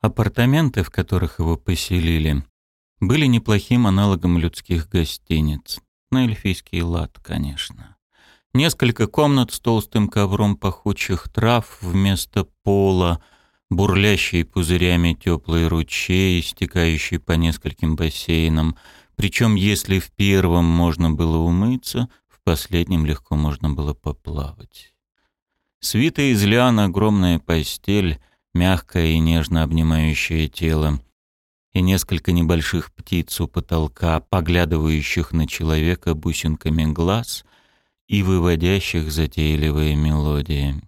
Апартаменты, в которых его поселили, были неплохим аналогом людских гостиниц. На эльфийский лад, конечно. Несколько комнат с толстым ковром пахучих трав вместо пола, бурлящие пузырями теплые ручей, стекающие по нескольким бассейнам. Причем, если в первом можно было умыться, в последнем легко можно было поплавать. Свита из лиан огромная постель, мягкая и нежно обнимающая тело, и несколько небольших птиц у потолка, поглядывающих на человека бусинками глаз и выводящих затейливые мелодии.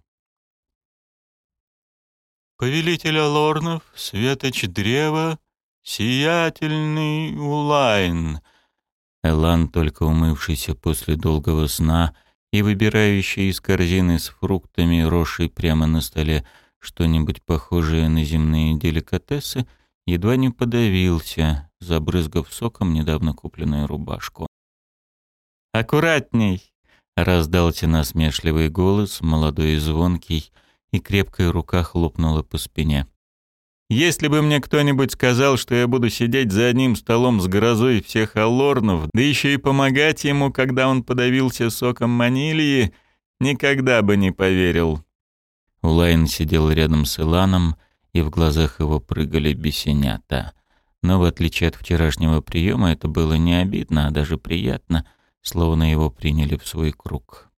«Повелитель Алорнов, светоч древа, сиятельный Улайн», Элан, только умывшийся после долгого сна и выбирающий из корзины с фруктами, росшей прямо на столе, что-нибудь похожее на земные деликатесы, едва не подавился, забрызгав соком недавно купленную рубашку. «Аккуратней!» Раздался насмешливый голос, молодой и звонкий, и крепкая рука хлопнула по спине. «Если бы мне кто-нибудь сказал, что я буду сидеть за одним столом с грозой всех аллорнов, да еще и помогать ему, когда он подавился соком манилии, никогда бы не поверил». Улайн сидел рядом с Иланом, и в глазах его прыгали бесенята. Но в отличие от вчерашнего приема, это было не обидно, а даже приятно — словно его приняли в свой круг.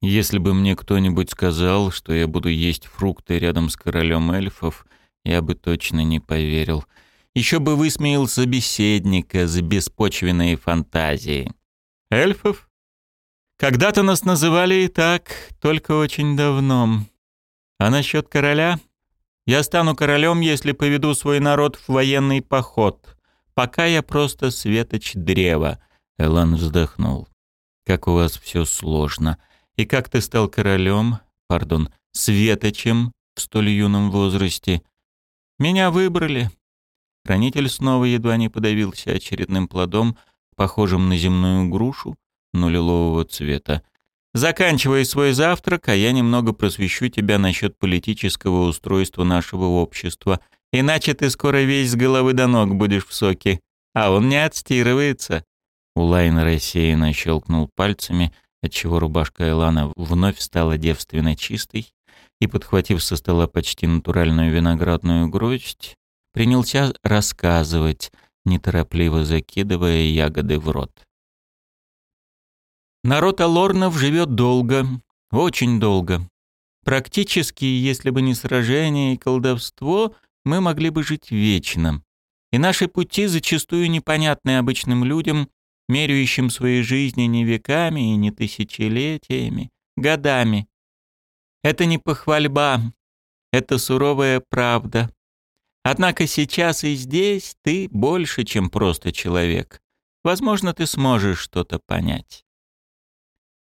Если бы мне кто-нибудь сказал, что я буду есть фрукты рядом с королем эльфов, я бы точно не поверил. Еще бы высмеял собеседника за беспочвенные фантазии. Эльфов? Когда-то нас называли и так, только очень давно. А насчет короля? Я стану королем, если поведу свой народ в военный поход. Пока я просто светоч древа — Элан вздохнул. «Как у вас все сложно. И как ты стал королем, пардон, светочем в столь юном возрасте? Меня выбрали». Хранитель снова едва не подавился очередным плодом, похожим на земную грушу, но лилового цвета. «Заканчивай свой завтрак, а я немного просвещу тебя насчет политического устройства нашего общества. Иначе ты скоро весь с головы до ног будешь в соке. А он не отстирывается. Улайн рассеянно щелкнул пальцами, отчего рубашка Элана вновь стала девственно чистой, и, подхватив со стола почти натуральную виноградную гроздь, принялся рассказывать, неторопливо закидывая ягоды в рот. Народ Алорнов живет долго, очень долго. Практически, если бы не сражение и колдовство, мы могли бы жить вечно. И наши пути зачастую непонятны обычным людям, меряющим свои жизни не веками и не тысячелетиями, годами. Это не похвальба, это суровая правда. Однако сейчас и здесь ты больше, чем просто человек. Возможно, ты сможешь что-то понять.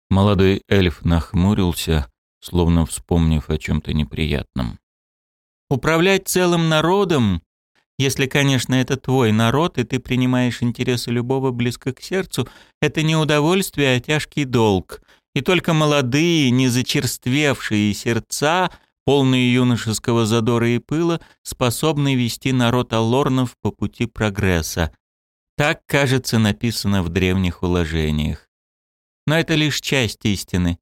Молодой эльф нахмурился, словно вспомнив о чем-то неприятном. Управлять целым народом если, конечно, это твой народ, и ты принимаешь интересы любого близко к сердцу, это не удовольствие, а тяжкий долг. И только молодые, не зачерствевшие сердца, полные юношеского задора и пыла, способны вести народ Аллорнов по пути прогресса. Так, кажется, написано в древних уложениях. Но это лишь часть истины.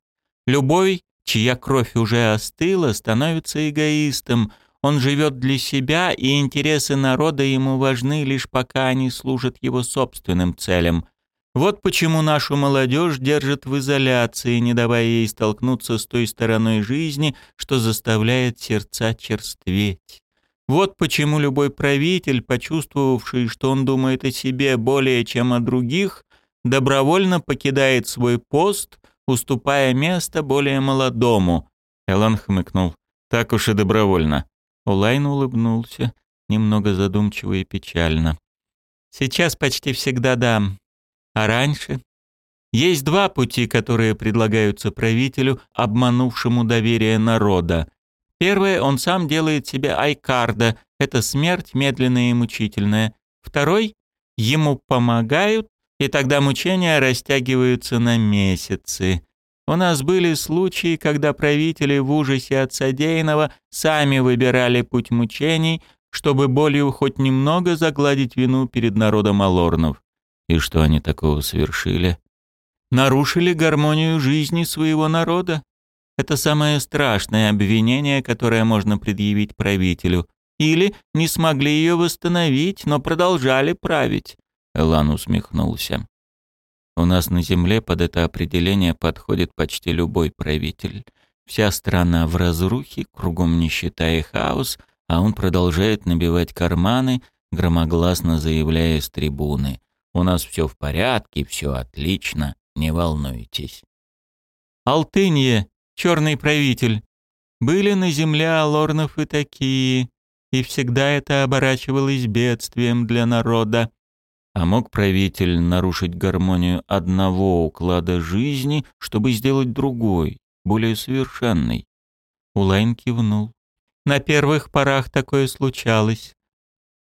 Любой, чья кровь уже остыла, становится эгоистом – он живет для себя, и интересы народа ему важны лишь пока они служат его собственным целям. Вот почему нашу молодежь держат в изоляции, не давая ей столкнуться с той стороной жизни, что заставляет сердца черстветь. Вот почему любой правитель, почувствовавший, что он думает о себе более чем о других, добровольно покидает свой пост, уступая место более молодому. Элон хмыкнул. Так уж и добровольно. Улайн улыбнулся, немного задумчиво и печально. «Сейчас почти всегда да. А раньше?» Есть два пути, которые предлагаются правителю, обманувшему доверие народа. Первое, он сам делает себе айкарда, это смерть медленная и мучительная. Второй, ему помогают, и тогда мучения растягиваются на месяцы. У нас были случаи, когда правители в ужасе от содеянного сами выбирали путь мучений, чтобы болью хоть немного загладить вину перед народом Алорнов. И что они такого совершили? Нарушили гармонию жизни своего народа. Это самое страшное обвинение, которое можно предъявить правителю. Или не смогли ее восстановить, но продолжали править. Элан усмехнулся. У нас на земле под это определение подходит почти любой правитель. Вся страна в разрухе, кругом нищета и хаос, а он продолжает набивать карманы, громогласно заявляя с трибуны. «У нас все в порядке, все отлично, не волнуйтесь». «Алтынье, черный правитель, были на земле алорнов и такие, и всегда это оборачивалось бедствием для народа. А мог правитель нарушить гармонию одного уклада жизни, чтобы сделать другой, более совершенный? Улайн кивнул. На первых порах такое случалось.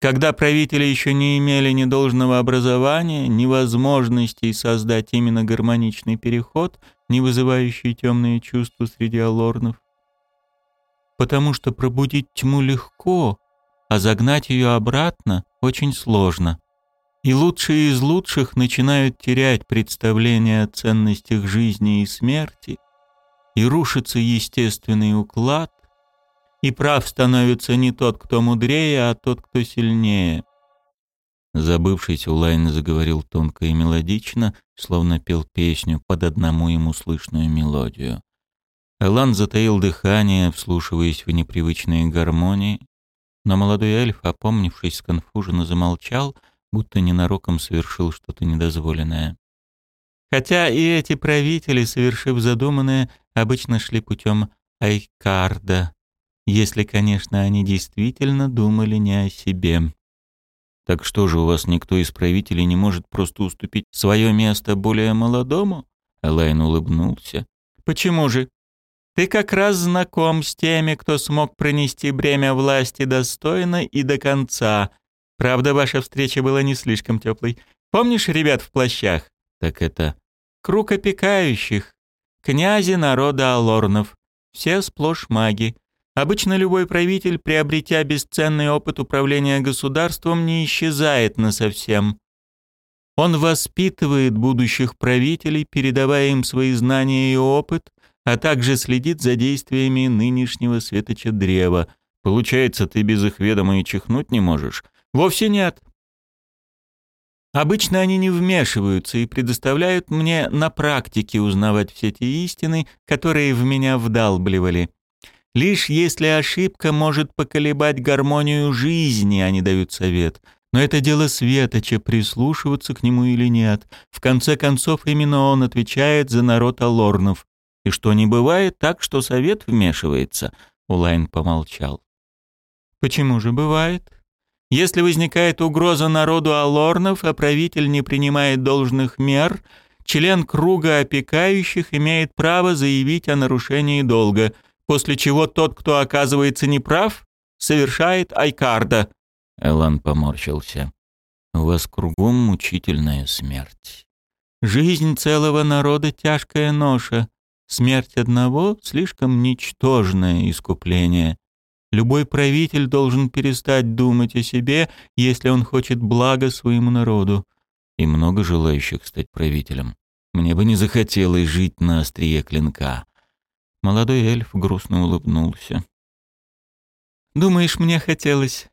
Когда правители еще не имели ни должного образования, ни возможностей создать именно гармоничный переход, не вызывающий темные чувства среди алорнов. Потому что пробудить тьму легко, а загнать ее обратно очень сложно и лучшие из лучших начинают терять представление о ценностях жизни и смерти, и рушится естественный уклад, и прав становится не тот, кто мудрее, а тот, кто сильнее. Забывшись, Улайн заговорил тонко и мелодично, словно пел песню под одному ему слышную мелодию. Элан затаил дыхание, вслушиваясь в непривычные гармонии, но молодой эльф, опомнившись, сконфуженно замолчал — будто ненароком совершил что-то недозволенное. Хотя и эти правители, совершив задуманное, обычно шли путем Айкарда, если, конечно, они действительно думали не о себе. Так что же, у вас никто из правителей не может просто уступить свое место более молодому? Элайн улыбнулся. Почему же? Ты как раз знаком с теми, кто смог пронести бремя власти достойно и до конца, Правда, ваша встреча была не слишком теплой. Помнишь ребят в плащах? Так это... Круг опекающих. Князи народа Алорнов. Все сплошь маги. Обычно любой правитель, приобретя бесценный опыт управления государством, не исчезает насовсем. Он воспитывает будущих правителей, передавая им свои знания и опыт, а также следит за действиями нынешнего светоча древа. Получается, ты без их ведома и чихнуть не можешь? Вовсе нет. Обычно они не вмешиваются и предоставляют мне на практике узнавать все те истины, которые в меня вдалбливали. Лишь если ошибка может поколебать гармонию жизни, они дают совет. Но это дело Светоча, прислушиваться к нему или нет. В конце концов, именно он отвечает за народ Алорнов. И что не бывает так, что совет вмешивается. Улайн помолчал. Почему же бывает? Если возникает угроза народу Алорнов, а правитель не принимает должных мер, член круга опекающих имеет право заявить о нарушении долга, после чего тот, кто оказывается неправ, совершает айкарда. Элан поморщился. У вас кругом мучительная смерть. Жизнь целого народа — тяжкая ноша. Смерть одного — слишком ничтожное искупление. Любой правитель должен перестать думать о себе, если он хочет блага своему народу. И много желающих стать правителем. Мне бы не захотелось жить на острие клинка. Молодой эльф грустно улыбнулся. «Думаешь, мне хотелось?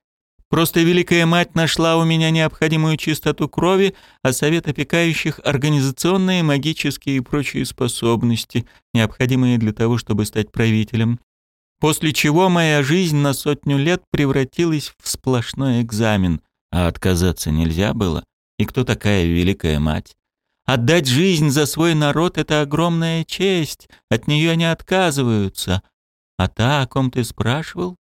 Просто Великая Мать нашла у меня необходимую чистоту крови, а Совет опекающих — организационные, магические и прочие способности, необходимые для того, чтобы стать правителем после чего моя жизнь на сотню лет превратилась в сплошной экзамен, а отказаться нельзя было. И кто такая великая мать? Отдать жизнь за свой народ — это огромная честь, от нее не отказываются. А та, о ком ты спрашивал,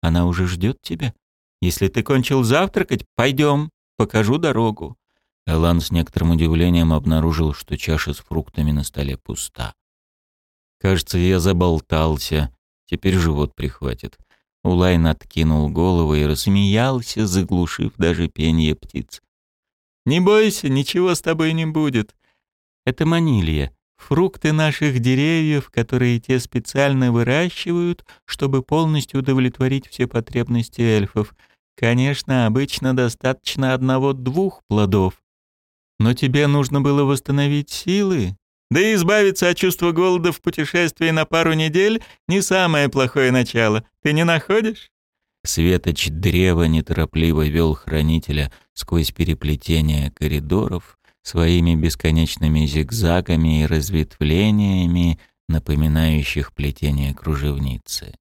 она уже ждет тебя. Если ты кончил завтракать, пойдем, покажу дорогу. Элан с некоторым удивлением обнаружил, что чаша с фруктами на столе пуста. «Кажется, я заболтался», Теперь живот прихватит. Улайн откинул голову и рассмеялся, заглушив даже пение птиц. «Не бойся, ничего с тобой не будет. Это манилья. Фрукты наших деревьев, которые те специально выращивают, чтобы полностью удовлетворить все потребности эльфов. Конечно, обычно достаточно одного-двух плодов. Но тебе нужно было восстановить силы. Да и избавиться от чувства голода в путешествии на пару недель — не самое плохое начало. Ты не находишь? Светоч древа неторопливо вел хранителя сквозь переплетение коридоров, своими бесконечными зигзагами и разветвлениями, напоминающих плетение кружевницы.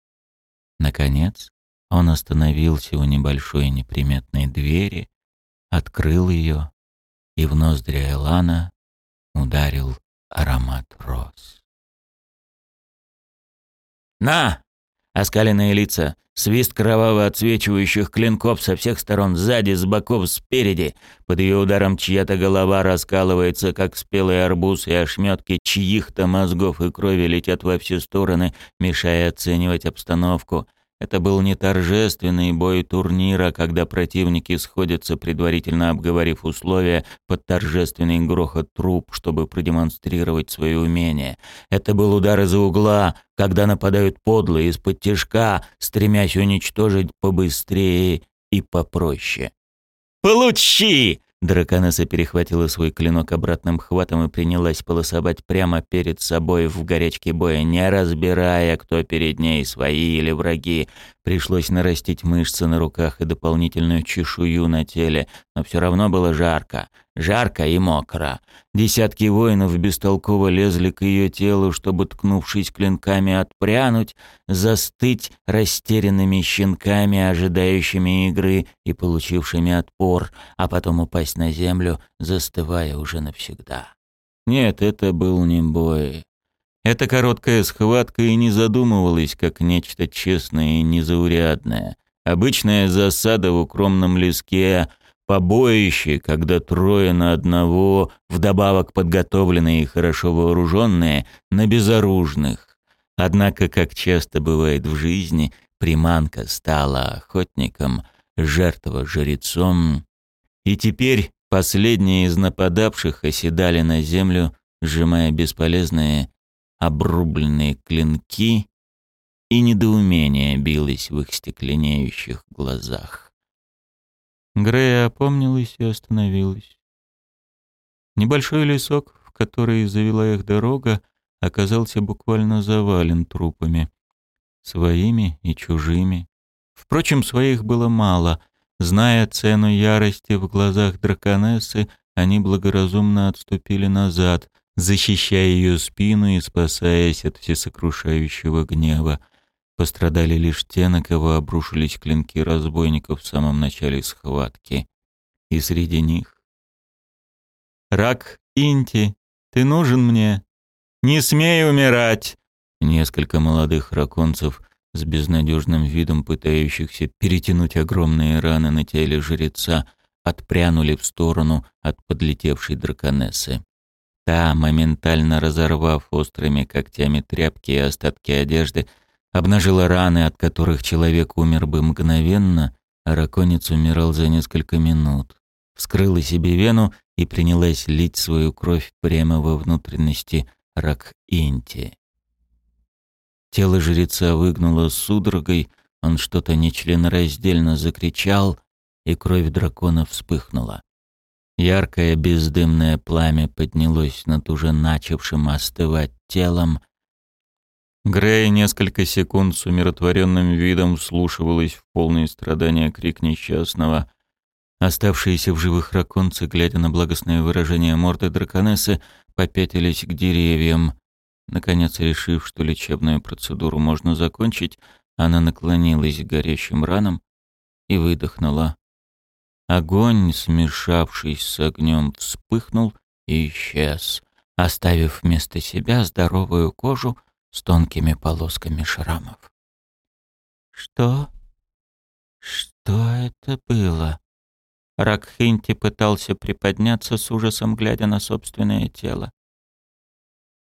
Наконец, он остановился у небольшой неприметной двери, открыл ее, и в ноздри Элана ударил аромат роз. «На!» Оскаленные лица, свист кроваво отсвечивающих клинков со всех сторон, сзади, с боков, спереди. Под ее ударом чья-то голова раскалывается, как спелый арбуз, и ошметки чьих-то мозгов и крови летят во все стороны, мешая оценивать обстановку. Это был не торжественный бой турнира, когда противники сходятся, предварительно обговорив условия, под торжественный грохот труп, чтобы продемонстрировать свое умение. Это был удар из-за угла, когда нападают подлые из-под тяжка, стремясь уничтожить побыстрее и попроще. «Получи!» Драконесса перехватила свой клинок обратным хватом и принялась полосовать прямо перед собой в горячке боя, не разбирая, кто перед ней, свои или враги. Пришлось нарастить мышцы на руках и дополнительную чешую на теле, но все равно было жарко. Жарко и мокро. Десятки воинов бестолково лезли к ее телу, чтобы, ткнувшись клинками, отпрянуть, застыть растерянными щенками, ожидающими игры и получившими отпор, а потом упасть на землю, застывая уже навсегда. Нет, это был не бой. Эта короткая схватка и не задумывалась как нечто честное и незаурядное. Обычная засада в укромном леске — Побоище, когда трое на одного, вдобавок подготовленные и хорошо вооруженные, на безоружных. Однако, как часто бывает в жизни, приманка стала охотником, жертва жрецом, и теперь последние из нападавших оседали на землю, сжимая бесполезные обрубленные клинки, и недоумение билось в их стекленеющих глазах. Грея опомнилась и остановилась. Небольшой лесок, в который завела их дорога, оказался буквально завален трупами. Своими и чужими. Впрочем, своих было мало. Зная цену ярости в глазах драконессы, они благоразумно отступили назад, защищая ее спину и спасаясь от всесокрушающего гнева. Пострадали лишь те, на кого обрушились клинки разбойников в самом начале схватки. И среди них... «Рак Инти, ты нужен мне? Не смей умирать!» Несколько молодых раконцев с безнадежным видом, пытающихся перетянуть огромные раны на теле жреца, отпрянули в сторону от подлетевшей драконессы. Та, моментально разорвав острыми когтями тряпки и остатки одежды, обнажила раны, от которых человек умер бы мгновенно, а раконец умирал за несколько минут. Вскрыла себе вену и принялась лить свою кровь прямо во внутренности рак-инти. Тело жреца выгнуло судорогой, он что-то нечленораздельно закричал, и кровь дракона вспыхнула. Яркое бездымное пламя поднялось над уже начавшим остывать телом, Грей несколько секунд с умиротворенным видом вслушивалась в полные страдания крик несчастного. Оставшиеся в живых раконцы, глядя на благостное выражение морды драконессы, попятились к деревьям. Наконец, решив, что лечебную процедуру можно закончить, она наклонилась к горящим ранам и выдохнула. Огонь, смешавшись с огнем, вспыхнул и исчез, оставив вместо себя здоровую кожу, с тонкими полосками шрамов. «Что? Что это было?» Ракхинти пытался приподняться с ужасом, глядя на собственное тело.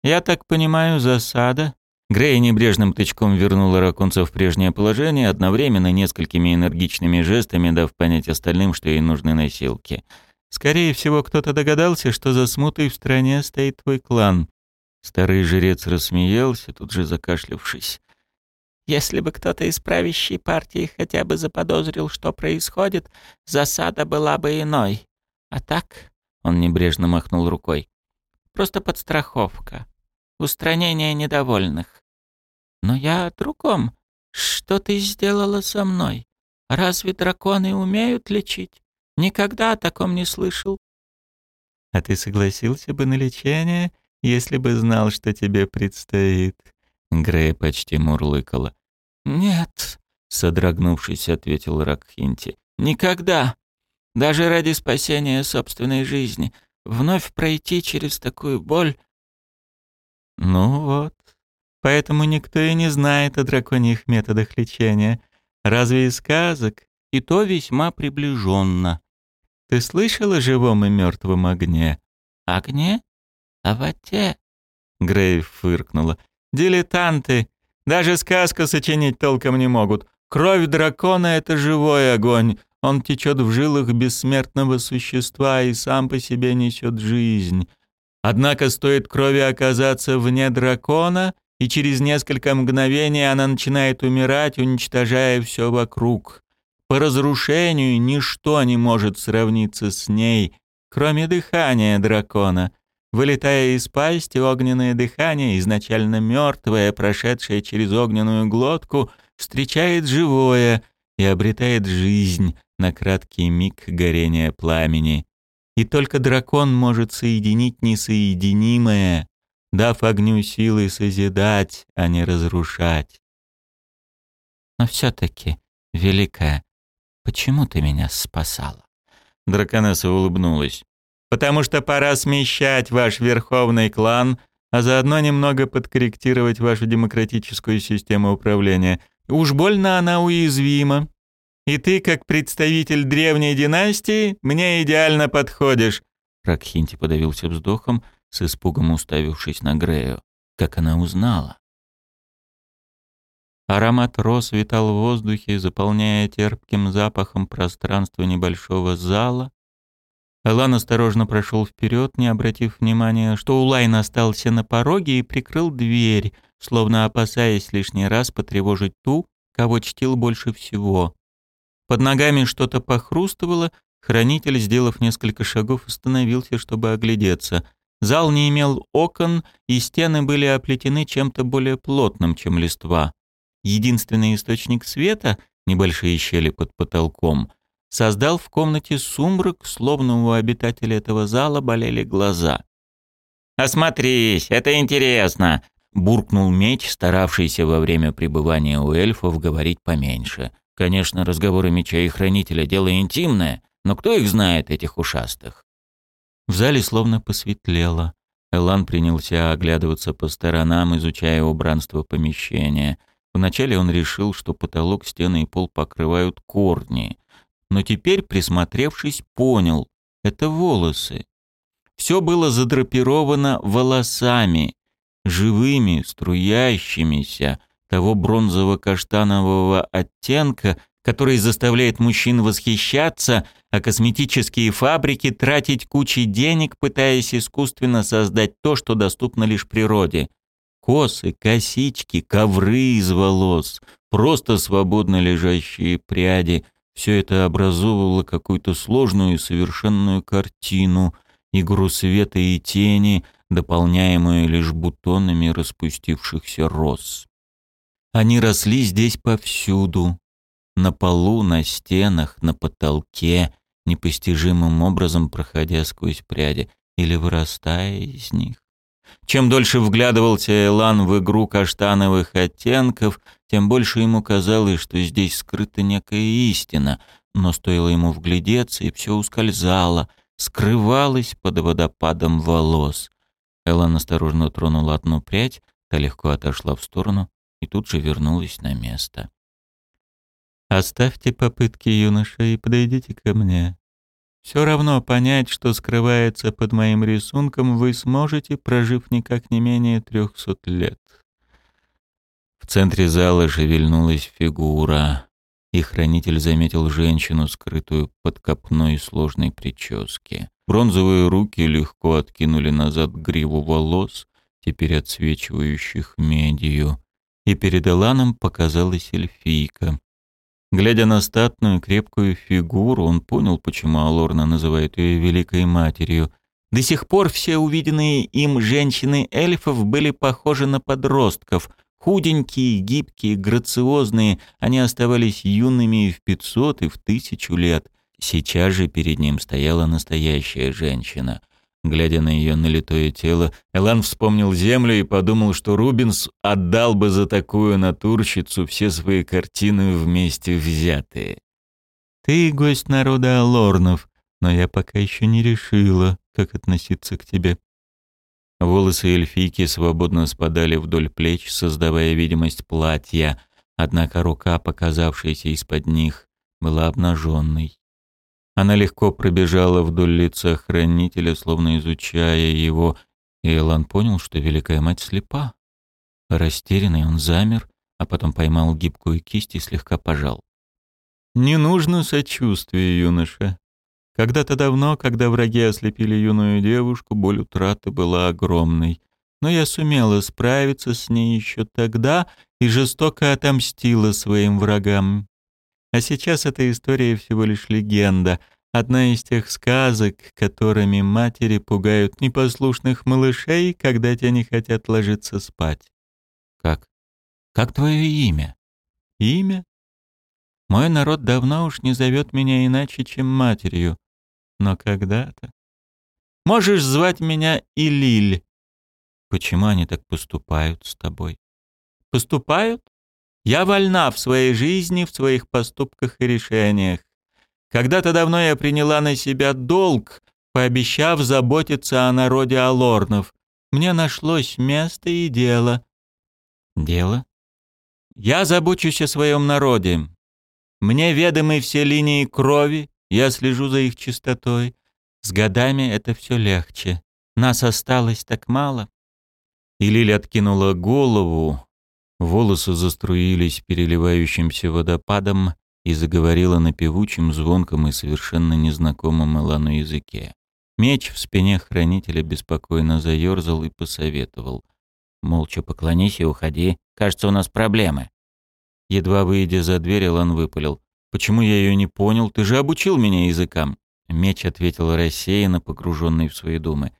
«Я так понимаю, засада?» Грей небрежным тычком вернула Ракунца в прежнее положение, одновременно несколькими энергичными жестами дав понять остальным, что ей нужны носилки. «Скорее всего, кто-то догадался, что за смутой в стране стоит твой клан. Старый жрец рассмеялся, тут же закашлявшись. Если бы кто-то из правящей партии хотя бы заподозрил, что происходит, засада была бы иной. А так, он небрежно махнул рукой, просто подстраховка, устранение недовольных. Но я о другом. Что ты сделала со мной? Разве драконы умеют лечить? Никогда о таком не слышал. А ты согласился бы на лечение, если бы знал, что тебе предстоит? Грей почти мурлыкала. «Нет», — содрогнувшись, ответил Ракхинти. «Никогда. Даже ради спасения собственной жизни. Вновь пройти через такую боль...» «Ну вот. Поэтому никто и не знает о драконьих методах лечения. Разве из сказок? И то весьма приближенно. Ты слышал о живом и мертвом огне?» «Огне? А в воде?» Грейв фыркнула. «Дилетанты! Даже сказку сочинить толком не могут. Кровь дракона — это живой огонь. Он течет в жилах бессмертного существа и сам по себе несет жизнь. Однако стоит крови оказаться вне дракона, и через несколько мгновений она начинает умирать, уничтожая все вокруг. По разрушению ничто не может сравниться с ней, кроме дыхания дракона. Вылетая из пасти, огненное дыхание, изначально мертвое, прошедшее через огненную глотку, встречает живое и обретает жизнь на краткий миг горения пламени. И только дракон может соединить несоединимое, дав огню силы созидать, а не разрушать. Но все-таки, Великая, почему ты меня спасала? Драконесса улыбнулась потому что пора смещать ваш верховный клан, а заодно немного подкорректировать вашу демократическую систему управления. Уж больно она уязвима. И ты, как представитель древней династии, мне идеально подходишь». Ракхинти подавился вздохом, с испугом уставившись на Грею. Как она узнала? Аромат роз витал в воздухе, заполняя терпким запахом пространство небольшого зала, Элан осторожно прошел вперед, не обратив внимания, что Улайн остался на пороге и прикрыл дверь, словно опасаясь лишний раз потревожить ту, кого чтил больше всего. Под ногами что-то похрустывало, хранитель, сделав несколько шагов, остановился, чтобы оглядеться. Зал не имел окон, и стены были оплетены чем-то более плотным, чем листва. Единственный источник света, небольшие щели под потолком, создал в комнате сумрак, словно у обитателей этого зала болели глаза. «Осмотрись, это интересно!» — буркнул меч, старавшийся во время пребывания у эльфов говорить поменьше. Конечно, разговоры меча и хранителя — дело интимное, но кто их знает, этих ушастых? В зале словно посветлело. Элан принялся оглядываться по сторонам, изучая убранство помещения. Вначале он решил, что потолок, стены и пол покрывают корни, но теперь, присмотревшись, понял — это волосы. Все было задрапировано волосами, живыми, струящимися, того бронзово-каштанового оттенка, который заставляет мужчин восхищаться, а косметические фабрики тратить кучи денег, пытаясь искусственно создать то, что доступно лишь природе. Косы, косички, ковры из волос, просто свободно лежащие пряди, все это образовывало какую-то сложную и совершенную картину, игру света и тени, дополняемую лишь бутонами распустившихся роз. Они росли здесь повсюду, на полу, на стенах, на потолке, непостижимым образом проходя сквозь пряди или вырастая из них. Чем дольше вглядывался Элан в игру каштановых оттенков, тем больше ему казалось, что здесь скрыта некая истина, но стоило ему вглядеться, и все ускользало, скрывалось под водопадом волос. Элан осторожно тронула одну прядь, та легко отошла в сторону и тут же вернулась на место. «Оставьте попытки, юноша, и подойдите ко мне», все равно понять, что скрывается под моим рисунком, вы сможете, прожив никак не менее трехсот лет. В центре зала шевельнулась фигура, и хранитель заметил женщину, скрытую под копной сложной прически. Бронзовые руки легко откинули назад гриву волос, теперь отсвечивающих медью, и перед Эланом показалась эльфийка. Глядя на статную крепкую фигуру, он понял, почему Алорна называет ее Великой Матерью. До сих пор все увиденные им женщины эльфов были похожи на подростков. Худенькие, гибкие, грациозные, они оставались юными и в пятьсот, и в тысячу лет. Сейчас же перед ним стояла настоящая женщина — Глядя на ее налитое тело, Элан вспомнил землю и подумал, что Рубинс отдал бы за такую натурщицу все свои картины вместе взятые. «Ты гость народа Алорнов, но я пока еще не решила, как относиться к тебе». Волосы эльфийки свободно спадали вдоль плеч, создавая видимость платья, однако рука, показавшаяся из-под них, была обнаженной. Она легко пробежала вдоль лица хранителя, словно изучая его, и Элан понял, что Великая Мать слепа. Растерянный он замер, а потом поймал гибкую кисть и слегка пожал. «Не нужно сочувствия, юноша. Когда-то давно, когда враги ослепили юную девушку, боль утраты была огромной. Но я сумела справиться с ней еще тогда и жестоко отомстила своим врагам. А сейчас эта история всего лишь легенда, одна из тех сказок, которыми матери пугают непослушных малышей, когда те не хотят ложиться спать. Как? Как твое имя? Имя? Мой народ давно уж не зовет меня иначе, чем матерью. Но когда-то... Можешь звать меня Илиль. Почему они так поступают с тобой? Поступают? Я вольна в своей жизни, в своих поступках и решениях. Когда-то давно я приняла на себя долг, пообещав заботиться о народе Алорнов. Мне нашлось место и дело. Дело? Я забочусь о своем народе. Мне ведомы все линии крови, я слежу за их чистотой. С годами это все легче. Нас осталось так мало. И Лиля откинула голову, Волосы заструились переливающимся водопадом и заговорила на певучем, звонком и совершенно незнакомом Элану языке. Меч в спине хранителя беспокойно заерзал и посоветовал. «Молча поклонись и уходи. Кажется, у нас проблемы». Едва выйдя за дверь, Элан выпалил. «Почему я ее не понял? Ты же обучил меня языкам». Меч ответил рассеянно, погруженный в свои думы.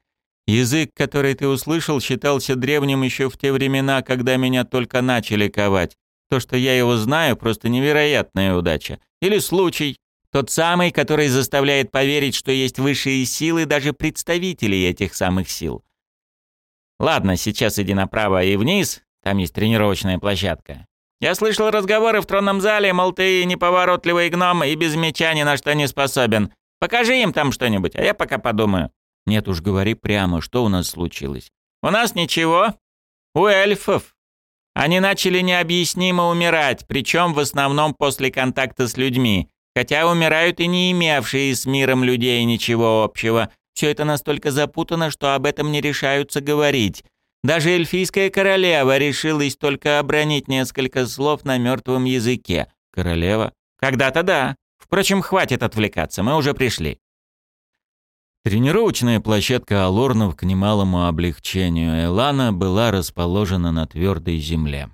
Язык, который ты услышал, считался древним еще в те времена, когда меня только начали ковать. То, что я его знаю, просто невероятная удача. Или случай. Тот самый, который заставляет поверить, что есть высшие силы даже представителей этих самых сил. Ладно, сейчас иди направо и вниз, там есть тренировочная площадка. Я слышал разговоры в тронном зале, мол, ты неповоротливый гном и без меча ни на что не способен. Покажи им там что-нибудь, а я пока подумаю. Нет уж, говори прямо, что у нас случилось. У нас ничего. У эльфов. Они начали необъяснимо умирать, причем в основном после контакта с людьми. Хотя умирают и не имевшие с миром людей ничего общего. Все это настолько запутано, что об этом не решаются говорить. Даже эльфийская королева решилась только обронить несколько слов на мертвом языке. Королева? Когда-то да. Впрочем, хватит отвлекаться, мы уже пришли. Тренировочная площадка Алорнов к немалому облегчению Элана была расположена на твердой земле.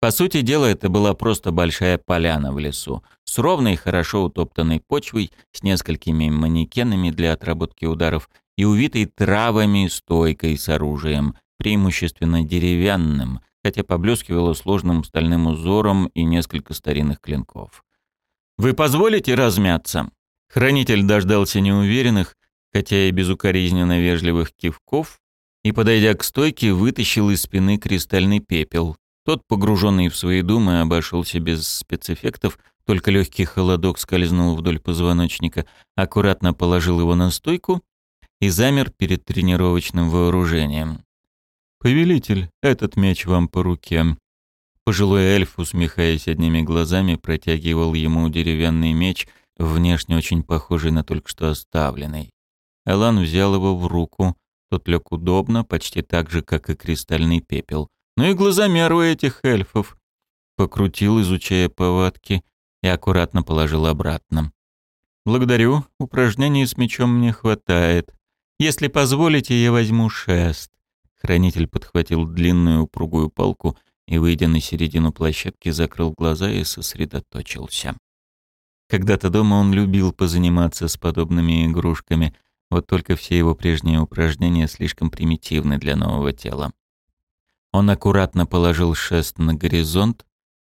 По сути дела, это была просто большая поляна в лесу, с ровной, хорошо утоптанной почвой, с несколькими манекенами для отработки ударов и увитой травами стойкой с оружием, преимущественно деревянным, хотя поблескивало сложным стальным узором и несколько старинных клинков. «Вы позволите размяться?» Хранитель дождался неуверенных, хотя и безукоризненно вежливых кивков, и, подойдя к стойке, вытащил из спины кристальный пепел. Тот, погруженный в свои думы, обошелся без спецэффектов, только легкий холодок скользнул вдоль позвоночника, аккуратно положил его на стойку и замер перед тренировочным вооружением. «Повелитель, этот меч вам по руке». Пожилой эльф, усмехаясь одними глазами, протягивал ему деревянный меч, внешне очень похожий на только что оставленный. Элан взял его в руку. Тот лег удобно, почти так же, как и кристальный пепел. Ну и глазомер у этих эльфов. Покрутил, изучая повадки, и аккуратно положил обратно. «Благодарю, упражнений с мечом мне хватает. Если позволите, я возьму шест. Хранитель подхватил длинную упругую палку и, выйдя на середину площадки, закрыл глаза и сосредоточился. Когда-то дома он любил позаниматься с подобными игрушками, вот только все его прежние упражнения слишком примитивны для нового тела. Он аккуратно положил шест на горизонт,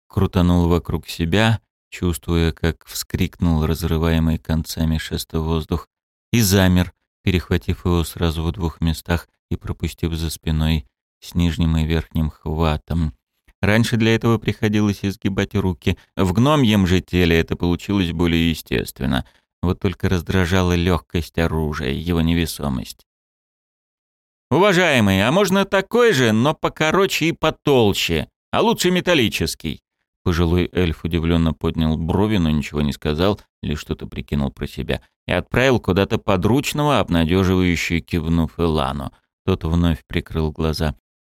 крутанул вокруг себя, чувствуя, как вскрикнул разрываемый концами шеста воздух, и замер, перехватив его сразу в двух местах и пропустив за спиной с нижним и верхним хватом. Раньше для этого приходилось изгибать руки. В гномьем же теле это получилось более естественно. Вот только раздражала легкость оружия, его невесомость. «Уважаемый, а можно такой же, но покороче и потолще, а лучше металлический?» Пожилой эльф удивленно поднял брови, но ничего не сказал, лишь что-то прикинул про себя, и отправил куда-то подручного, обнадеживающе кивнув Элану. Тот вновь прикрыл глаза.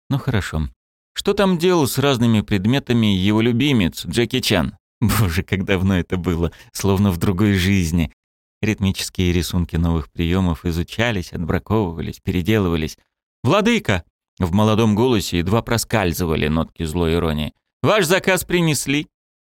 «Ну хорошо, что там делал с разными предметами его любимец, Джеки Чан? Боже, как давно это было, словно в другой жизни. Ритмические рисунки новых приемов изучались, отбраковывались, переделывались. «Владыка!» В молодом голосе едва проскальзывали нотки злой иронии. «Ваш заказ принесли.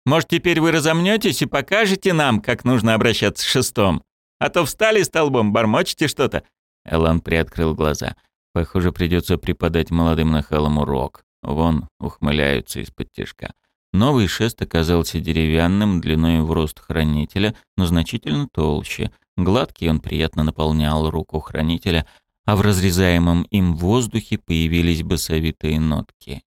Может, теперь вы разомнетесь и покажете нам, как нужно обращаться с шестом? А то встали столбом, бормочете что-то». Элан приоткрыл глаза. Похоже, придется преподать молодым нахалам урок. Вон, ухмыляются из-под тяжка. Новый шест оказался деревянным, длиной в рост хранителя, но значительно толще. Гладкий он приятно наполнял руку хранителя, а в разрезаемом им воздухе появились басовитые нотки.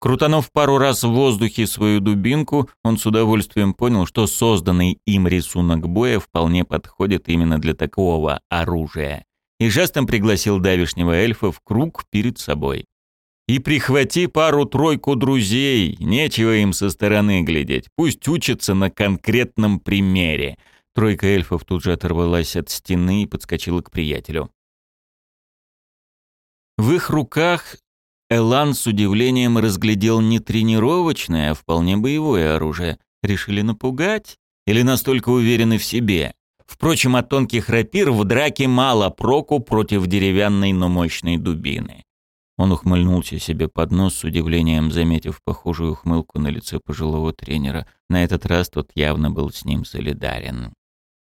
Крутанув пару раз в воздухе свою дубинку, он с удовольствием понял, что созданный им рисунок боя вполне подходит именно для такого оружия, и жестом пригласил давишнего эльфа в круг перед собой. И прихвати пару-тройку друзей, нечего им со стороны глядеть, пусть учатся на конкретном примере. Тройка эльфов тут же оторвалась от стены и подскочила к приятелю. В их руках Элан с удивлением разглядел не тренировочное, а вполне боевое оружие. Решили напугать? Или настолько уверены в себе? Впрочем, от тонких рапир в драке мало проку против деревянной, но мощной дубины. Он ухмыльнулся себе под нос с удивлением, заметив похожую ухмылку на лице пожилого тренера. На этот раз тот явно был с ним солидарен.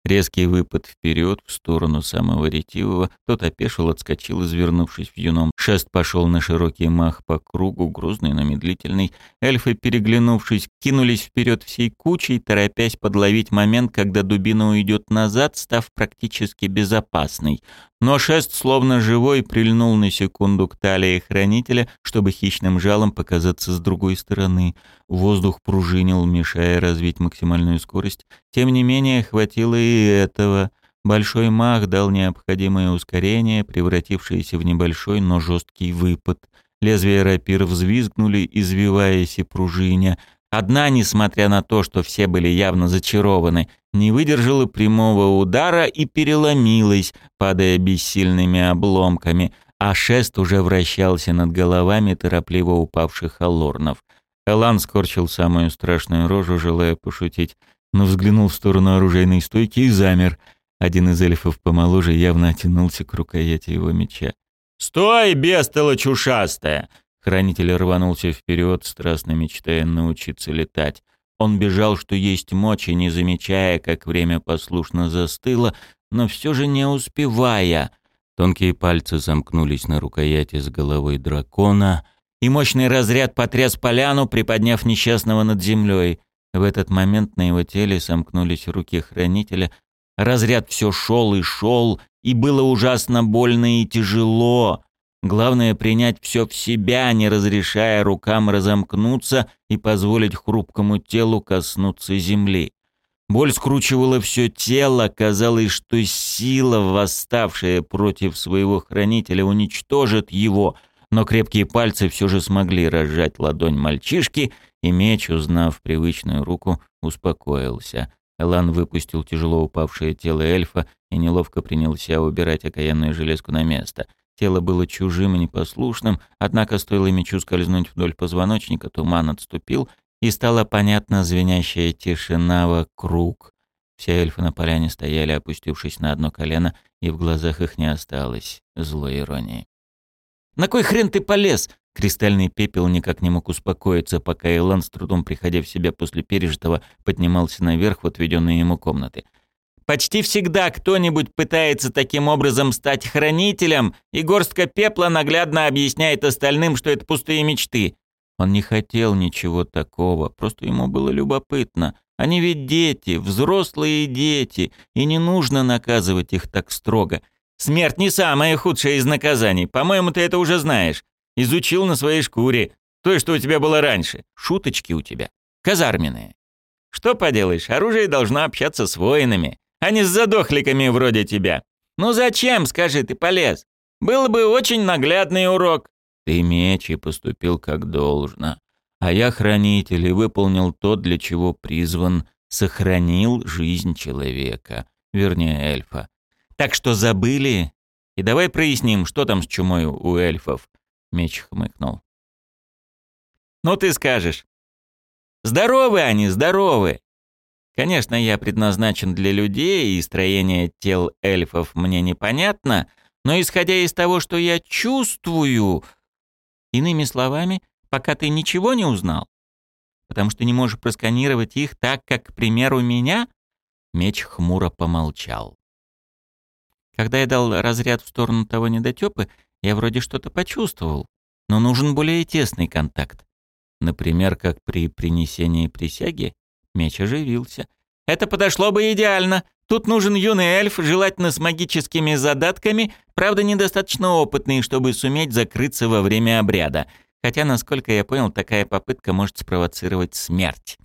Резкий выпад вперед в сторону самого ретивого, тот опешил, отскочил, извернувшись в юном. Шест пошел на широкий мах по кругу, грузный, но медлительный. Эльфы, переглянувшись, кинулись вперед всей кучей, торопясь подловить момент, когда дубина уйдет назад, став практически безопасной. Но шест, словно живой, прильнул на секунду к талии хранителя, чтобы хищным жалом показаться с другой стороны. Воздух пружинил, мешая развить максимальную скорость. Тем не менее, хватило и этого. Большой мах дал необходимое ускорение, превратившееся в небольшой, но жесткий выпад. Лезвия рапир взвизгнули, извиваясь и пружиня. Одна, несмотря на то, что все были явно зачарованы, не выдержала прямого удара и переломилась, падая бессильными обломками, а шест уже вращался над головами торопливо упавших аллорнов. Элан скорчил самую страшную рожу, желая пошутить, но взглянул в сторону оружейной стойки и замер. Один из эльфов помоложе явно оттянулся к рукояти его меча. «Стой, бестолочь чушастая! Хранитель рванулся вперед, страстно мечтая научиться летать. Он бежал, что есть мочи, не замечая, как время послушно застыло, но все же не успевая. Тонкие пальцы замкнулись на рукояти с головой дракона, и мощный разряд потряс поляну, приподняв несчастного над землей. В этот момент на его теле сомкнулись руки хранителя. Разряд все шел и шел, и было ужасно больно и тяжело. Главное принять все в себя, не разрешая рукам разомкнуться и позволить хрупкому телу коснуться земли. Боль скручивала все тело, казалось, что сила, восставшая против своего хранителя, уничтожит его, но крепкие пальцы все же смогли разжать ладонь мальчишки, и меч, узнав привычную руку, успокоился. Элан выпустил тяжело упавшее тело эльфа и неловко принялся убирать окаянную железку на место — Тело было чужим и непослушным, однако стоило мечу скользнуть вдоль позвоночника, туман отступил, и стала понятна звенящая тишина вокруг. Все эльфы на поляне стояли, опустившись на одно колено, и в глазах их не осталось злой иронии. На кой хрен ты полез?» Кристальный пепел никак не мог успокоиться, пока Илан, с трудом приходя в себя после пережитого, поднимался наверх в отведенные ему комнаты. Почти всегда кто-нибудь пытается таким образом стать хранителем, и горстка пепла наглядно объясняет остальным, что это пустые мечты. Он не хотел ничего такого, просто ему было любопытно. Они ведь дети, взрослые дети, и не нужно наказывать их так строго. Смерть не самое худшее из наказаний, по-моему, ты это уже знаешь. Изучил на своей шкуре. То, что у тебя было раньше. Шуточки у тебя. Казарменные. Что поделаешь, оружие должно общаться с воинами а не с задохликами вроде тебя. Ну зачем, скажи, ты полез? Был бы очень наглядный урок. Ты меч и поступил как должно. А я хранитель и выполнил то, для чего призван, сохранил жизнь человека, вернее эльфа. Так что забыли? И давай проясним, что там с чумой у эльфов. Меч хмыкнул. Ну ты скажешь. Здоровы они, здоровы. Конечно, я предназначен для людей, и строение тел эльфов мне непонятно, но исходя из того, что я чувствую... Иными словами, пока ты ничего не узнал, потому что не можешь просканировать их так, как, к примеру, меня, меч хмуро помолчал. Когда я дал разряд в сторону того недотёпы, я вроде что-то почувствовал, но нужен более тесный контакт. Например, как при принесении присяги, Меч оживился. «Это подошло бы идеально. Тут нужен юный эльф, желательно с магическими задатками, правда, недостаточно опытный, чтобы суметь закрыться во время обряда. Хотя, насколько я понял, такая попытка может спровоцировать смерть.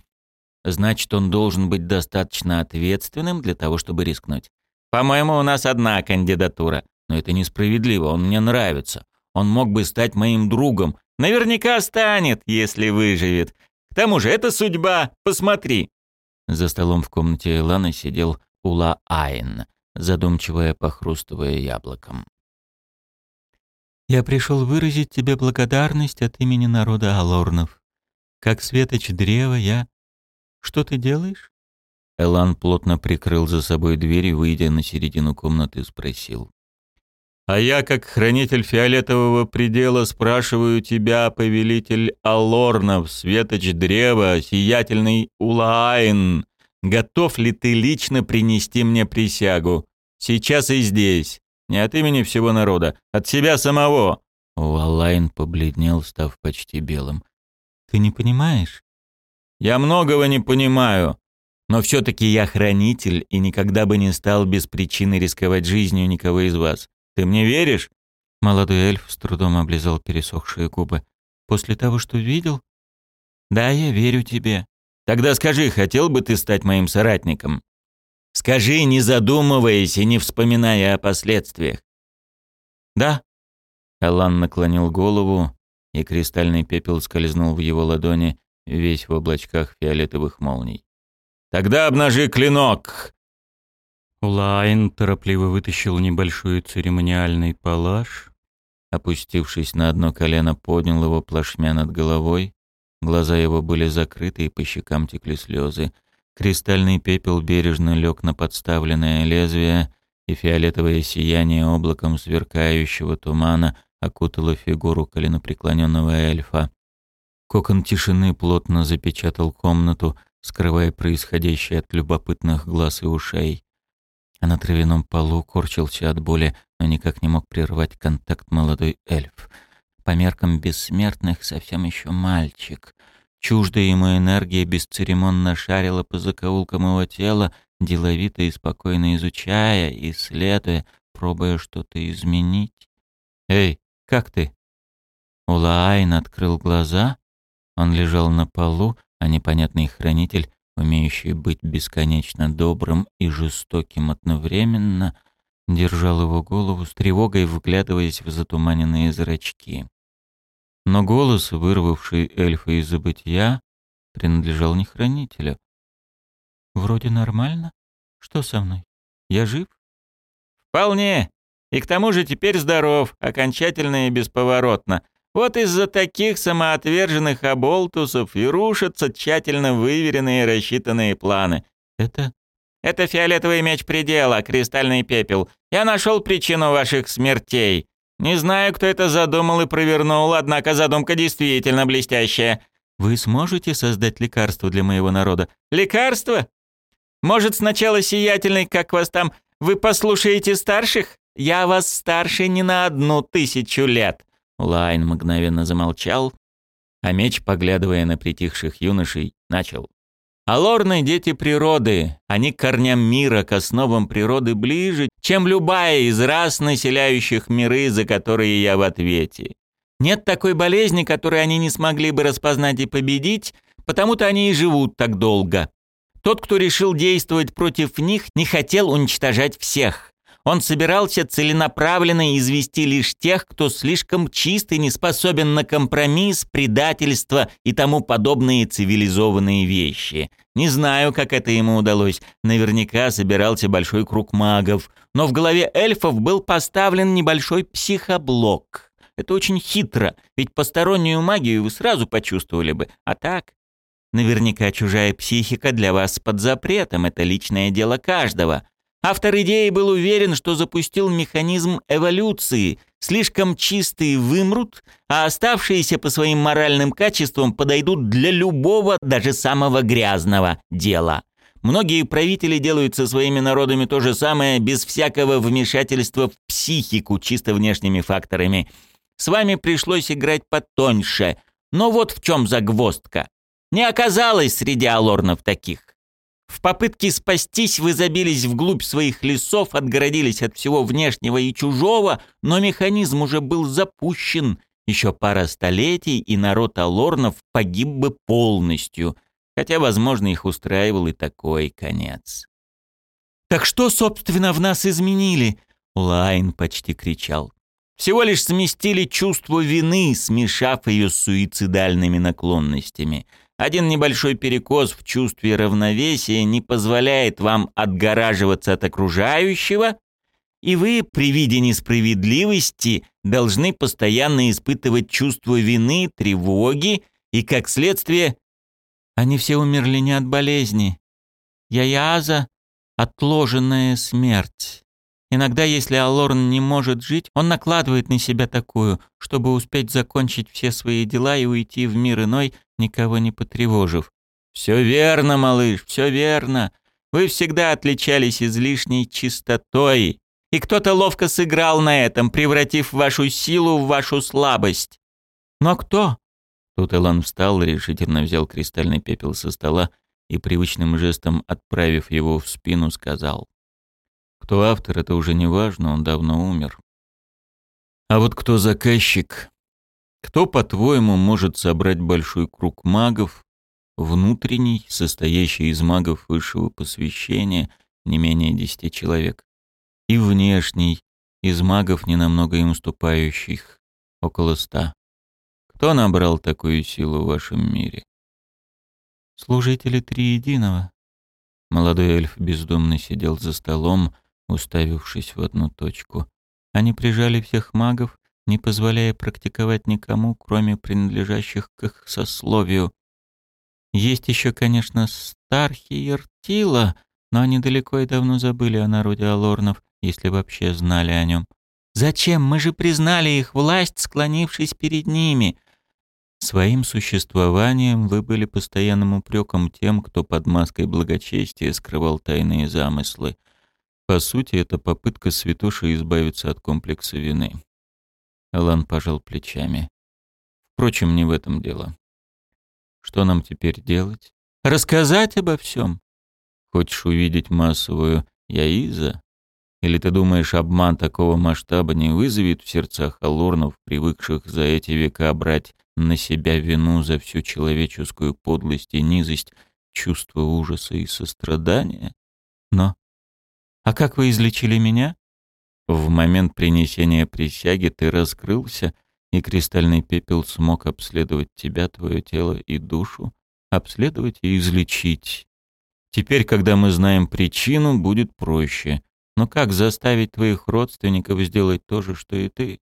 Значит, он должен быть достаточно ответственным для того, чтобы рискнуть. По-моему, у нас одна кандидатура. Но это несправедливо, он мне нравится. Он мог бы стать моим другом. Наверняка станет, если выживет тому же это судьба, посмотри». За столом в комнате Эланы сидел Ула Айн, задумчиво похрустывая яблоком. «Я пришел выразить тебе благодарность от имени народа Алорнов. Как светоч древа я... Что ты делаешь?» Элан плотно прикрыл за собой дверь и, выйдя на середину комнаты, спросил. А я, как хранитель фиолетового предела, спрашиваю тебя, повелитель Алорнов, светоч древа, сиятельный Улаайн, готов ли ты лично принести мне присягу? Сейчас и здесь. Не от имени всего народа, от себя самого. Улаайн побледнел, став почти белым. Ты не понимаешь? Я многого не понимаю. Но все-таки я хранитель и никогда бы не стал без причины рисковать жизнью никого из вас. Ты мне веришь?» Молодой эльф с трудом облизал пересохшие губы. «После того, что видел?» «Да, я верю тебе». «Тогда скажи, хотел бы ты стать моим соратником?» «Скажи, не задумываясь и не вспоминая о последствиях». «Да». Алан наклонил голову, и кристальный пепел скользнул в его ладони, весь в облачках фиолетовых молний. «Тогда обнажи клинок!» Улайн торопливо вытащил небольшой церемониальный палаш, опустившись на одно колено, поднял его плашмя над головой. Глаза его были закрыты, и по щекам текли слезы. Кристальный пепел бережно лег на подставленное лезвие, и фиолетовое сияние облаком сверкающего тумана окутало фигуру коленопреклоненного эльфа. Кокон тишины плотно запечатал комнату, скрывая происходящее от любопытных глаз и ушей а на травяном полу корчился от боли, но никак не мог прервать контакт молодой эльф. По меркам бессмертных совсем еще мальчик. Чуждая ему энергия бесцеремонно шарила по закоулкам его тела, деловито и спокойно изучая, исследуя, пробуя что-то изменить. «Эй, как ты?» Улаайн открыл глаза. Он лежал на полу, а непонятный хранитель умеющий быть бесконечно добрым и жестоким одновременно, держал его голову с тревогой, вглядываясь в затуманенные зрачки. Но голос, вырвавший эльфа из забытия, принадлежал не хранителю. «Вроде нормально. Что со мной? Я жив?» «Вполне. И к тому же теперь здоров, окончательно и бесповоротно. Вот из-за таких самоотверженных оболтусов и рушатся тщательно выверенные и рассчитанные планы. Это... Это фиолетовый меч предела, кристальный пепел. Я нашел причину ваших смертей. Не знаю, кто это задумал и провернул, однако задумка действительно блестящая. Вы сможете создать лекарство для моего народа? Лекарство? Может, сначала сиятельный, как вас там, вы послушаете старших? Я вас старше не на одну тысячу лет. Лайн мгновенно замолчал, а меч, поглядывая на притихших юношей, начал. Алорны — дети природы, они к корням мира, к основам природы ближе, чем любая из рас, населяющих миры, за которые я в ответе. Нет такой болезни, которую они не смогли бы распознать и победить, потому-то они и живут так долго. Тот, кто решил действовать против них, не хотел уничтожать всех. Он собирался целенаправленно извести лишь тех, кто слишком чист и не способен на компромисс, предательство и тому подобные цивилизованные вещи. Не знаю, как это ему удалось. Наверняка собирался большой круг магов. Но в голове эльфов был поставлен небольшой психоблок. Это очень хитро, ведь постороннюю магию вы сразу почувствовали бы. А так, Наверняка чужая психика для вас под запретом, это личное дело каждого. Автор идеи был уверен, что запустил механизм эволюции. Слишком чистые вымрут, а оставшиеся по своим моральным качествам подойдут для любого, даже самого грязного дела. Многие правители делают со своими народами то же самое без всякого вмешательства в психику, чисто внешними факторами. С вами пришлось играть потоньше. Но вот в чем загвоздка. Не оказалось среди алорнов таких. В попытке спастись вы забились вглубь своих лесов, отгородились от всего внешнего и чужого, но механизм уже был запущен. Еще пара столетий, и народ Алорнов погиб бы полностью, хотя, возможно, их устраивал и такой конец. «Так что, собственно, в нас изменили?» Лайн почти кричал. «Всего лишь сместили чувство вины, смешав ее с суицидальными наклонностями». Один небольшой перекос в чувстве равновесия не позволяет вам отгораживаться от окружающего, и вы при виде несправедливости должны постоянно испытывать чувство вины, тревоги, и, как следствие, они все умерли не от болезни. Яяза — отложенная смерть. Иногда, если Алорн не может жить, он накладывает на себя такую, чтобы успеть закончить все свои дела и уйти в мир иной, никого не потревожив. «Все верно, малыш, все верно. Вы всегда отличались излишней чистотой, и кто-то ловко сыграл на этом, превратив вашу силу в вашу слабость. Но кто?» Тут Элан встал, решительно взял кристальный пепел со стола и привычным жестом, отправив его в спину, сказал. Кто автор, это уже не важно, он давно умер. А вот кто заказчик? Кто, по-твоему, может собрать большой круг магов, внутренний, состоящий из магов высшего посвящения, не менее десяти человек, и внешний, из магов, ненамного им уступающих, около ста? Кто набрал такую силу в вашем мире? Служители Триединого. Молодой эльф бездумно сидел за столом, уставившись в одну точку. Они прижали всех магов, не позволяя практиковать никому, кроме принадлежащих к их сословию. Есть еще, конечно, Стархи и Ртила, но они далеко и давно забыли о народе Алорнов, если вообще знали о нем. Зачем? Мы же признали их власть, склонившись перед ними. Своим существованием вы были постоянным упреком тем, кто под маской благочестия скрывал тайные замыслы. По сути, это попытка святоши избавиться от комплекса вины. Алан пожал плечами. Впрочем, не в этом дело. Что нам теперь делать? Рассказать обо всем? Хочешь увидеть массовую яиза? Или ты думаешь, обман такого масштаба не вызовет в сердцах алорнов, привыкших за эти века брать на себя вину за всю человеческую подлость и низость, чувство ужаса и сострадания? Но а как вы излечили меня? В момент принесения присяги ты раскрылся, и кристальный пепел смог обследовать тебя, твое тело и душу, обследовать и излечить. Теперь, когда мы знаем причину, будет проще. Но как заставить твоих родственников сделать то же, что и ты?